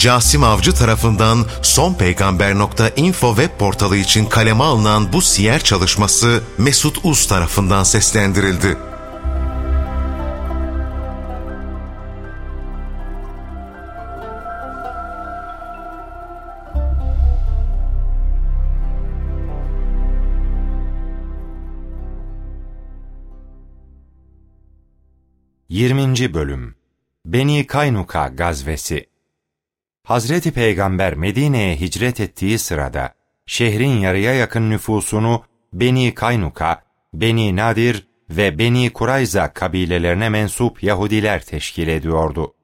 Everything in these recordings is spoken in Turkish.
Casim Avcı tarafından sonpeygamber.info web portalı için kaleme alınan bu siyer çalışması Mesut Uz tarafından seslendirildi. Yirminci Bölüm Beni Kaynuka Gazvesi Hazreti Peygamber Medine'ye hicret ettiği sırada şehrin yarıya yakın nüfusunu Beni Kaynuka, Beni Nadir ve Beni Kurayza kabilelerine mensup Yahudiler teşkil ediyordu.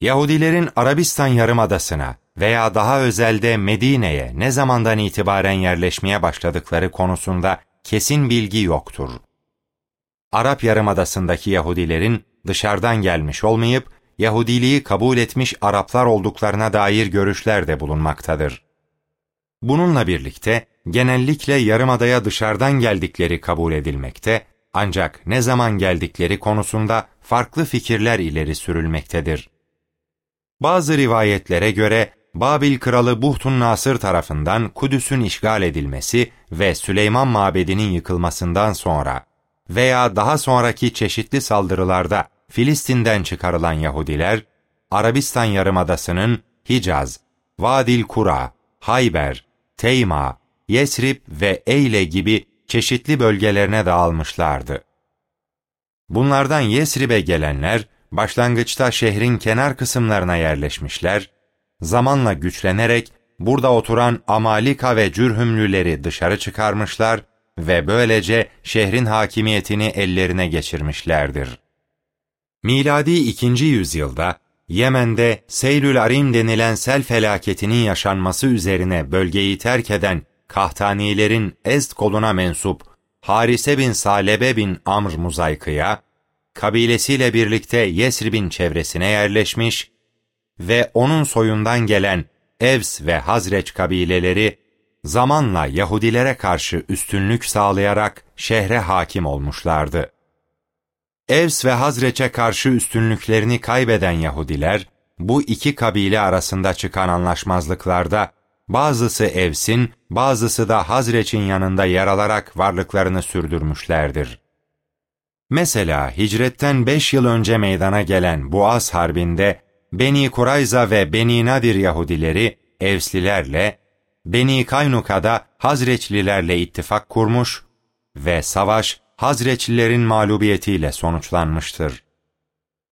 Yahudilerin Arabistan Yarımadası'na veya daha özelde Medine'ye ne zamandan itibaren yerleşmeye başladıkları konusunda kesin bilgi yoktur. Arap Yarımadası'ndaki Yahudilerin dışarıdan gelmiş olmayıp Yahudiliği kabul etmiş Araplar olduklarına dair görüşler de bulunmaktadır. Bununla birlikte genellikle yarımadaya dışarıdan geldikleri kabul edilmekte ancak ne zaman geldikleri konusunda farklı fikirler ileri sürülmektedir. Bazı rivayetlere göre Babil kralı Buhtun Nasır tarafından Kudüs'ün işgal edilmesi ve Süleyman Mabedi'nin yıkılmasından sonra veya daha sonraki çeşitli saldırılarda Filistin'den çıkarılan Yahudiler, Arabistan Yarımadası'nın Hicaz, Vadil Kura, Hayber, Teyma, Yesrib ve Eyle gibi çeşitli bölgelerine dağılmışlardı. Bunlardan Yesrib'e gelenler, başlangıçta şehrin kenar kısımlarına yerleşmişler, zamanla güçlenerek burada oturan Amalika ve Cürhümlüleri dışarı çıkarmışlar ve böylece şehrin hakimiyetini ellerine geçirmişlerdir. Miladi 2. yüzyılda Yemen'de Seylül Arim denilen sel felaketinin yaşanması üzerine bölgeyi terk eden Kahtanilerin Ezd koluna mensup Harise bin Salebe bin Amr Muzaykı'ya, kabilesiyle birlikte Yesrib'in çevresine yerleşmiş ve onun soyundan gelen Evs ve Hazreç kabileleri zamanla Yahudilere karşı üstünlük sağlayarak şehre hakim olmuşlardı. Evs ve Hazreç'e karşı üstünlüklerini kaybeden Yahudiler, bu iki kabile arasında çıkan anlaşmazlıklarda bazısı Evs'in, bazısı da Hazreç'in yanında yer alarak varlıklarını sürdürmüşlerdir. Mesela hicretten beş yıl önce meydana gelen Boğaz Harbi'nde Beni Kurayza ve Beni Nadir Yahudileri Evslilerle, Beni Kaynuka'da Hazreçlilerle ittifak kurmuş ve savaş Hazreçlilerin mağlubiyetiyle sonuçlanmıştır.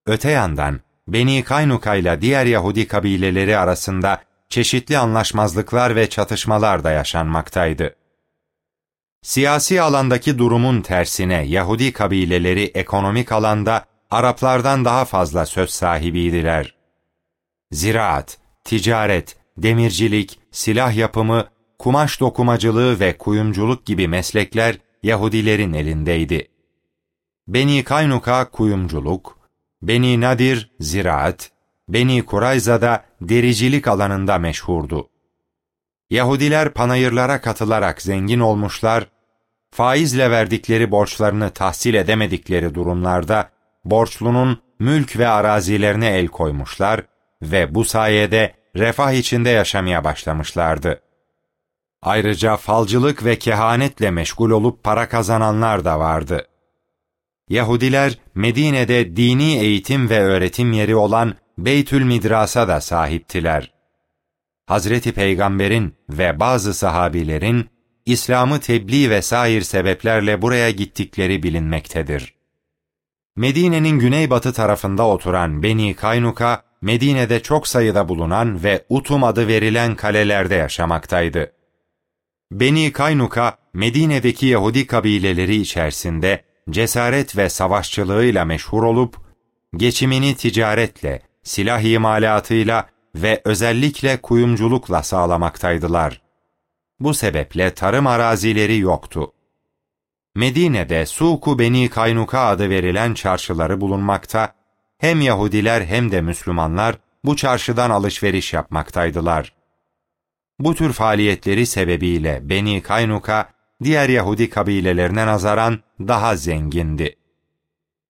Öte yandan Beni Kaynuka ile diğer Yahudi kabileleri arasında çeşitli anlaşmazlıklar ve çatışmalar da yaşanmaktaydı. Siyasi alandaki durumun tersine Yahudi kabileleri ekonomik alanda Araplardan daha fazla söz sahibiydiler. Ziraat, ticaret, demircilik, silah yapımı, kumaş dokumacılığı ve kuyumculuk gibi meslekler Yahudilerin elindeydi. Beni Kaynuka kuyumculuk, Beni Nadir ziraat, Beni Kurayza da dericilik alanında meşhurdu. Yahudiler panayırlara katılarak zengin olmuşlar, faizle verdikleri borçlarını tahsil edemedikleri durumlarda borçlunun mülk ve arazilerine el koymuşlar ve bu sayede refah içinde yaşamaya başlamışlardı. Ayrıca falcılık ve kehanetle meşgul olup para kazananlar da vardı. Yahudiler Medine'de dini eğitim ve öğretim yeri olan Beytül Midras'a da sahiptiler. Hazreti Peygamber'in ve bazı sahabilerin İslam'ı tebliğ ve sair sebeplerle buraya gittikleri bilinmektedir. Medine'nin güneybatı tarafında oturan Beni Kaynuka, Medine'de çok sayıda bulunan ve Utum adı verilen kalelerde yaşamaktaydı. Beni Kaynuka, Medine'deki Yahudi kabileleri içerisinde cesaret ve savaşçılığıyla meşhur olup, geçimini ticaretle, silah imalatıyla ve özellikle kuyumculukla sağlamaktaydılar. Bu sebeple tarım arazileri yoktu. Medine'de Suku Beni Kaynuka adı verilen çarşıları bulunmakta, hem Yahudiler hem de Müslümanlar bu çarşıdan alışveriş yapmaktaydılar. Bu tür faaliyetleri sebebiyle Beni Kaynuka, diğer Yahudi kabilelerine nazaran daha zengindi.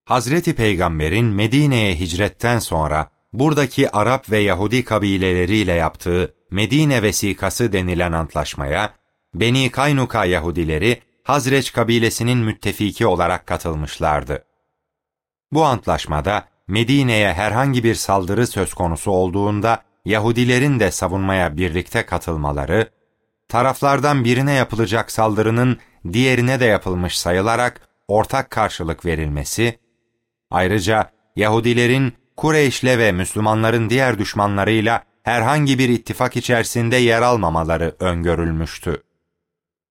Hazreti Peygamber'in Medine'ye hicretten sonra buradaki Arap ve Yahudi kabileleriyle yaptığı Medine vesikası denilen antlaşmaya, Beni Kaynuka Yahudileri Hazreç kabilesinin müttefiki olarak katılmışlardı. Bu antlaşmada Medine'ye herhangi bir saldırı söz konusu olduğunda Yahudilerin de savunmaya birlikte katılmaları, taraflardan birine yapılacak saldırının diğerine de yapılmış sayılarak ortak karşılık verilmesi, ayrıca Yahudilerin Kureyş'le ve Müslümanların diğer düşmanlarıyla herhangi bir ittifak içerisinde yer almamaları öngörülmüştü.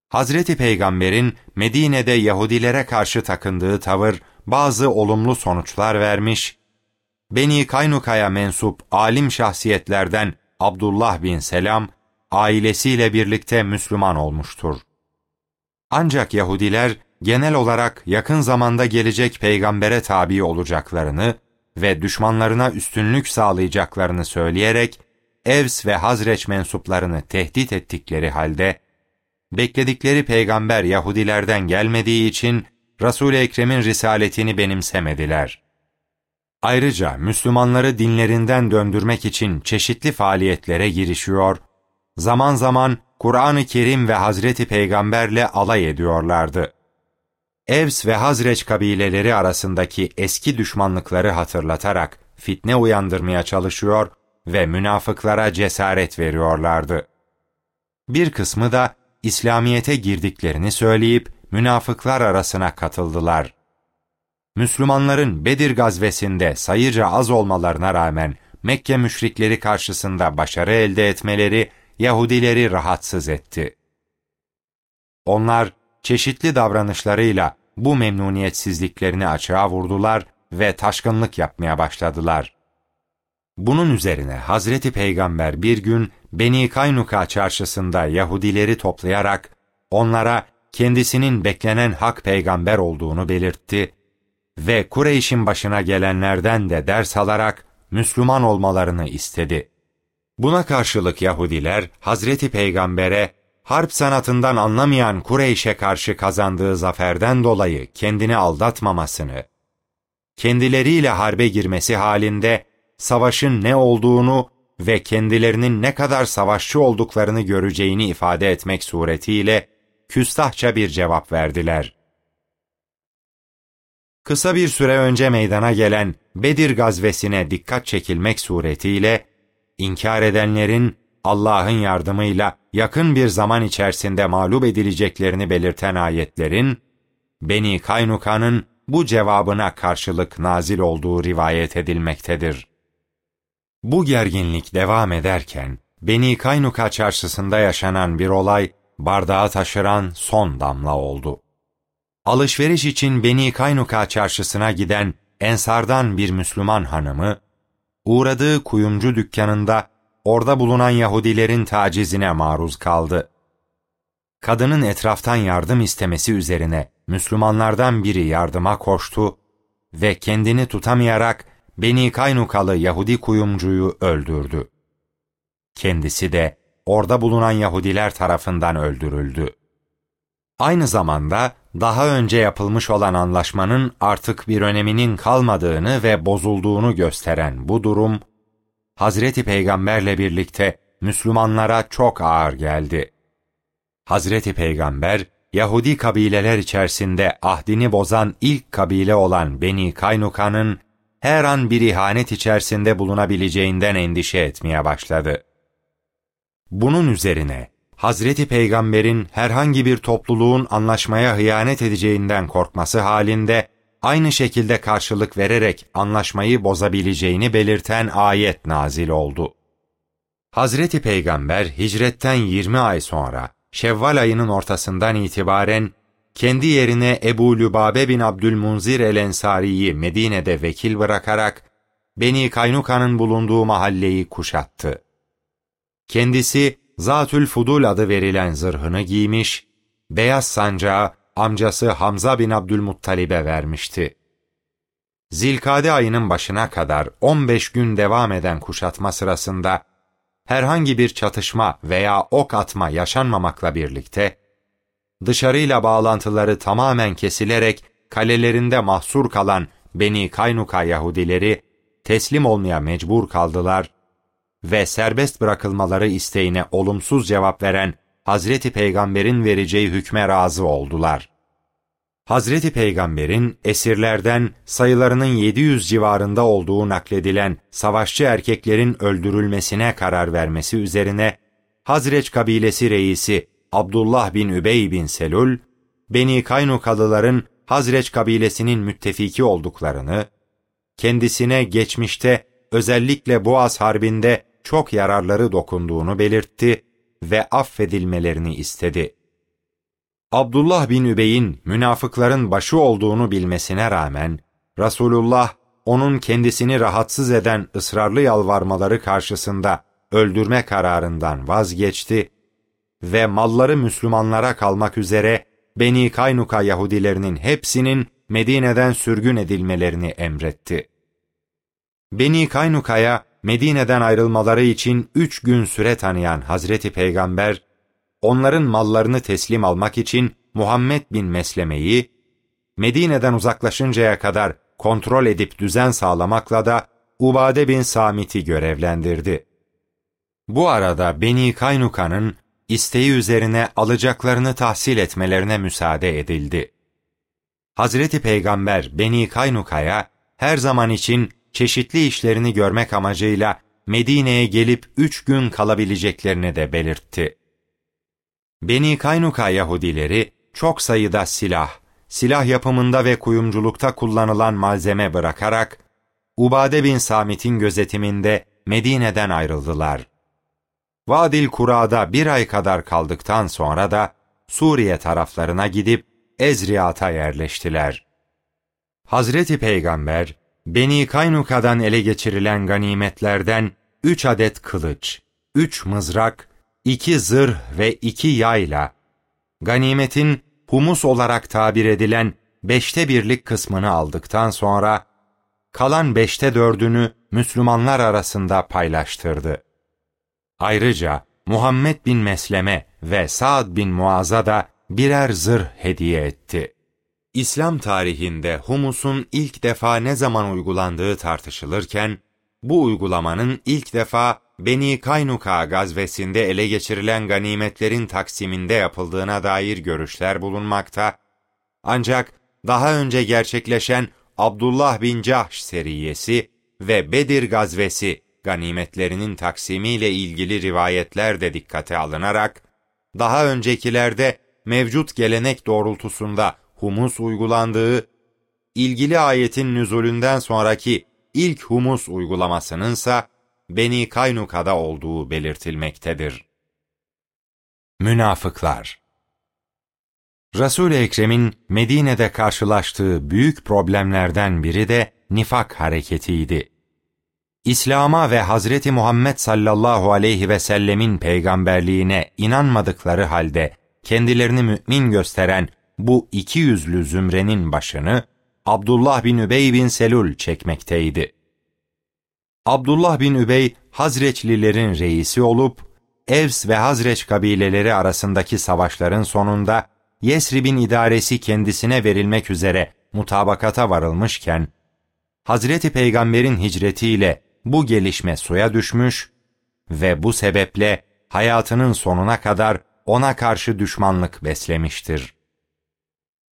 Hazreti Peygamber'in Medine'de Yahudilere karşı takındığı tavır bazı olumlu sonuçlar vermiş, Beni Kaynuka'ya mensup alim şahsiyetlerden Abdullah bin Selam, ailesiyle birlikte Müslüman olmuştur. Ancak Yahudiler genel olarak yakın zamanda gelecek peygambere tabi olacaklarını ve düşmanlarına üstünlük sağlayacaklarını söyleyerek Evs ve Hazreç mensuplarını tehdit ettikleri halde bekledikleri peygamber Yahudilerden gelmediği için Resul-i Ekrem'in risaletini benimsemediler. Ayrıca Müslümanları dinlerinden döndürmek için çeşitli faaliyetlere girişiyor, zaman zaman Kur'an-ı Kerim ve Hazreti Peygamberle alay ediyorlardı. Evs ve Hazreç kabileleri arasındaki eski düşmanlıkları hatırlatarak fitne uyandırmaya çalışıyor ve münafıklara cesaret veriyorlardı. Bir kısmı da İslamiyet'e girdiklerini söyleyip münafıklar arasına katıldılar. Müslümanların Bedir gazvesinde sayıca az olmalarına rağmen Mekke müşrikleri karşısında başarı elde etmeleri Yahudileri rahatsız etti. Onlar çeşitli davranışlarıyla bu memnuniyetsizliklerini açığa vurdular ve taşkınlık yapmaya başladılar. Bunun üzerine Hazreti Peygamber bir gün Beni Kaynuka çarşısında Yahudileri toplayarak onlara kendisinin beklenen hak peygamber olduğunu belirtti ve Kureyş'in başına gelenlerden de ders alarak Müslüman olmalarını istedi. Buna karşılık Yahudiler Hazreti Peygamber'e harp sanatından anlamayan Kureyş'e karşı kazandığı zaferden dolayı kendini aldatmamasını, kendileriyle harbe girmesi halinde savaşın ne olduğunu ve kendilerinin ne kadar savaşçı olduklarını göreceğini ifade etmek suretiyle küstahça bir cevap verdiler. Kısa bir süre önce meydana gelen Bedir gazvesine dikkat çekilmek suretiyle, inkar edenlerin Allah'ın yardımıyla yakın bir zaman içerisinde mağlup edileceklerini belirten ayetlerin, Beni Kaynuka'nın bu cevabına karşılık nazil olduğu rivayet edilmektedir. Bu gerginlik devam ederken, Beni Kaynuka çarşısında yaşanan bir olay, bardağı taşıran son damla oldu. Alışveriş için Beni Kaynuka çarşısına giden Ensardan bir Müslüman hanımı, uğradığı kuyumcu dükkanında orada bulunan Yahudilerin tacizine maruz kaldı. Kadının etraftan yardım istemesi üzerine Müslümanlardan biri yardıma koştu ve kendini tutamayarak Beni Kaynukalı Yahudi kuyumcuyu öldürdü. Kendisi de orada bulunan Yahudiler tarafından öldürüldü. Aynı zamanda daha önce yapılmış olan anlaşmanın artık bir öneminin kalmadığını ve bozulduğunu gösteren bu durum, Hazreti Peygamberle birlikte Müslümanlara çok ağır geldi. Hazreti Peygamber, Yahudi kabileler içerisinde ahdini bozan ilk kabile olan Beni Kaynuka'nın her an bir ihanet içerisinde bulunabileceğinden endişe etmeye başladı. Bunun üzerine Hazreti Peygamber'in herhangi bir topluluğun anlaşmaya hıyanet edeceğinden korkması halinde aynı şekilde karşılık vererek anlaşmayı bozabileceğini belirten ayet nazil oldu. Hazreti Peygamber hicretten 20 ay sonra Şevval ayının ortasından itibaren kendi yerine Ebu Lübabe bin Abdülmunzir el-Ensari'yi Medine'de vekil bırakarak Beni Kaynuka'nın bulunduğu mahalleyi kuşattı. Kendisi Zatül Fudul adı verilen zırhını giymiş, beyaz sancağı amcası Hamza bin Abdülmuttalib'e vermişti. Zilkade ayının başına kadar 15 gün devam eden kuşatma sırasında herhangi bir çatışma veya ok atma yaşanmamakla birlikte, dışarıyla bağlantıları tamamen kesilerek kalelerinde mahsur kalan Beni Kaynuka Yahudileri teslim olmaya mecbur kaldılar ve serbest bırakılmaları isteğine olumsuz cevap veren Hazreti Peygamber'in vereceği hükme razı oldular. Hazreti Peygamber'in esirlerden sayılarının 700 civarında olduğu nakledilen savaşçı erkeklerin öldürülmesine karar vermesi üzerine Hazreç kabilesi reisi Abdullah bin Übey bin Selul, Beni Kaynukalıların Hazreç kabilesinin müttefiki olduklarını, kendisine geçmişte özellikle Boğaz Harbi'nde çok yararları dokunduğunu belirtti ve affedilmelerini istedi. Abdullah bin Übey'in münafıkların başı olduğunu bilmesine rağmen, Resulullah onun kendisini rahatsız eden ısrarlı yalvarmaları karşısında öldürme kararından vazgeçti ve malları Müslümanlara kalmak üzere Beni Kaynuka Yahudilerinin hepsinin Medine'den sürgün edilmelerini emretti. Beni Kaynuka'ya Medine'den ayrılmaları için üç gün süre tanıyan Hazreti Peygamber, onların mallarını teslim almak için Muhammed bin Mesleme'yi, Medine'den uzaklaşıncaya kadar kontrol edip düzen sağlamakla da Ubade bin Samit'i görevlendirdi. Bu arada Beni Kaynuka'nın isteği üzerine alacaklarını tahsil etmelerine müsaade edildi. Hazreti Peygamber Beni Kaynuka'ya her zaman için çeşitli işlerini görmek amacıyla Medine'ye gelip üç gün kalabileceklerini de belirtti. Beni Kaynuka Yahudileri çok sayıda silah, silah yapımında ve kuyumculukta kullanılan malzeme bırakarak Ubade bin Samit'in gözetiminde Medine'den ayrıldılar. Vadil Kura'da bir ay kadar kaldıktan sonra da Suriye taraflarına gidip Ezriyat'a yerleştiler. Hazreti Peygamber, Beni Kaynuka'dan ele geçirilen ganimetlerden üç adet kılıç, üç mızrak, iki zırh ve iki yayla, ganimetin humus olarak tabir edilen beşte birlik kısmını aldıktan sonra, kalan beşte dördünü Müslümanlar arasında paylaştırdı. Ayrıca Muhammed bin Mesleme ve Sa'd bin Muaz'a da birer zırh hediye etti. İslam tarihinde humusun ilk defa ne zaman uygulandığı tartışılırken, bu uygulamanın ilk defa Beni Kaynuka gazvesinde ele geçirilen ganimetlerin taksiminde yapıldığına dair görüşler bulunmakta, ancak daha önce gerçekleşen Abdullah bin Cahş seriyesi ve Bedir gazvesi ganimetlerinin taksimiyle ilgili rivayetler de dikkate alınarak, daha öncekilerde mevcut gelenek doğrultusunda humus uygulandığı, ilgili ayetin nüzulünden sonraki ilk humus uygulamasınınsa Beni Kaynuka'da olduğu belirtilmektedir. Münafıklar Resul-i Ekrem'in Medine'de karşılaştığı büyük problemlerden biri de nifak hareketiydi. İslam'a ve Hazreti Muhammed sallallahu aleyhi ve sellemin peygamberliğine inanmadıkları halde kendilerini mümin gösteren bu iki yüzlü zümrenin başını Abdullah bin Übey bin Selul çekmekteydi. Abdullah bin Übey, Hazreçlilerin reisi olup, Evs ve Hazreç kabileleri arasındaki savaşların sonunda Yesrib'in idaresi kendisine verilmek üzere mutabakata varılmışken, Hazreti Peygamber'in hicretiyle bu gelişme suya düşmüş ve bu sebeple hayatının sonuna kadar ona karşı düşmanlık beslemiştir.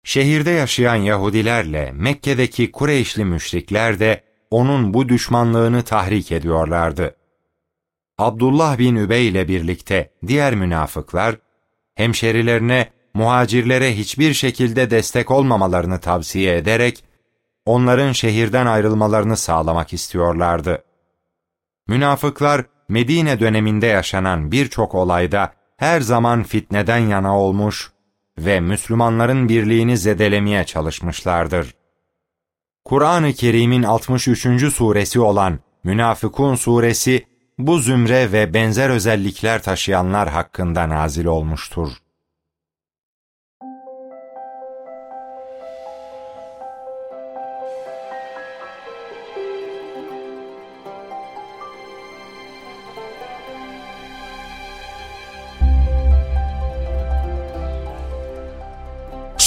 Şehirde yaşayan Yahudilerle Mekke'deki Kureyşli müşrikler de onun bu düşmanlığını tahrik ediyorlardı. Abdullah bin Übey ile birlikte diğer münafıklar, hemşerilerine muhacirlere hiçbir şekilde destek olmamalarını tavsiye ederek, onların şehirden ayrılmalarını sağlamak istiyorlardı. Münafıklar, Medine döneminde yaşanan birçok olayda her zaman fitneden yana olmuş ve Müslümanların birliğini zedelemeye çalışmışlardır. Kur'an-ı Kerim'in 63. suresi olan Münafıkun suresi bu zümre ve benzer özellikler taşıyanlar hakkında nazil olmuştur.